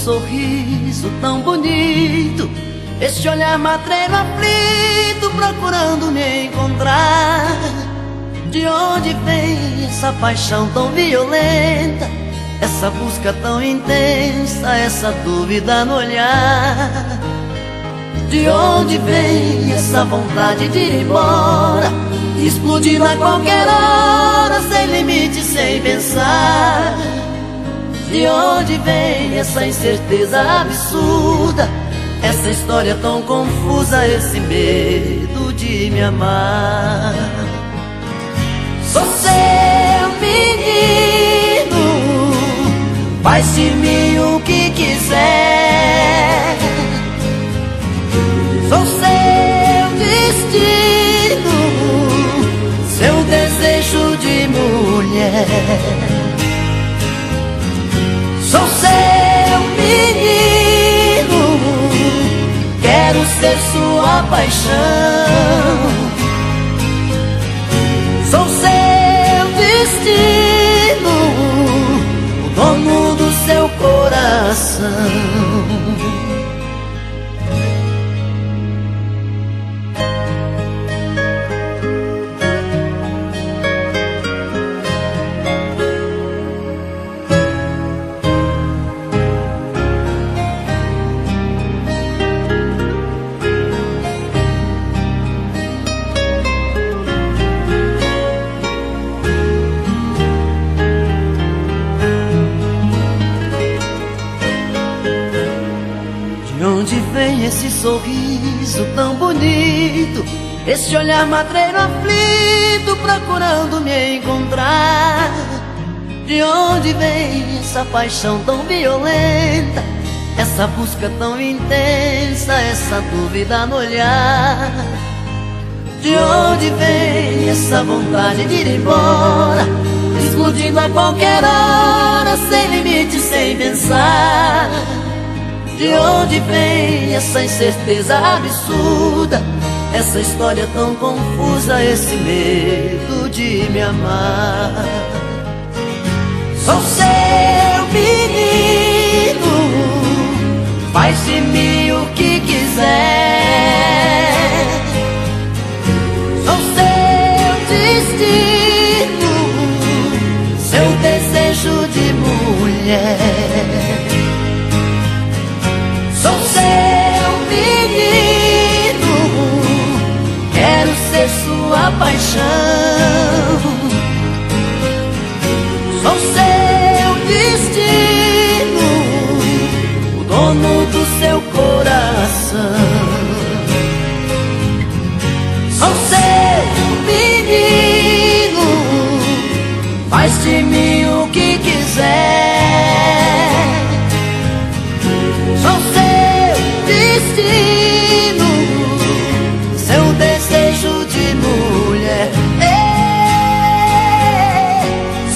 sorriso tão bonito? Este olhar matreiro aflito procurando me encontrar. De onde vem essa paixão tão violenta? Essa busca tão intensa, essa dúvida no olhar. De onde vem essa vontade de ir embora? Explodindo a qualquer hora, sem limite, sem pensar. De onde vem essa incerteza absurda? Essa história tão confusa, esse medo de me amar. Sou seu menino, faz de mim o que quiser. Sou seu destino, seu desejo de mulher. Ser sua paixão. Sou seu destino, o dono do seu coração. Onde vem esse sorriso tão bonito? Esse olhar matreiro aflito procurando me encontrar. De onde vem essa paixão tão violenta? Essa busca tão intensa, essa dúvida no olhar. De onde vem essa vontade de ir embora? Explodindo a qualquer hora, sem limite, sem pensar. De onde vem essa incerteza absurda? Essa história tão confusa, esse medo de me amar. Sou seu faz de mim o que quiser. Sou seu destino, seu desejo de mulher.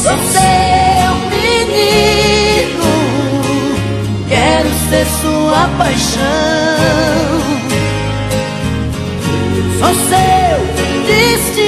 Sou seu menino, quero ser sua paixão. Sou seu destino.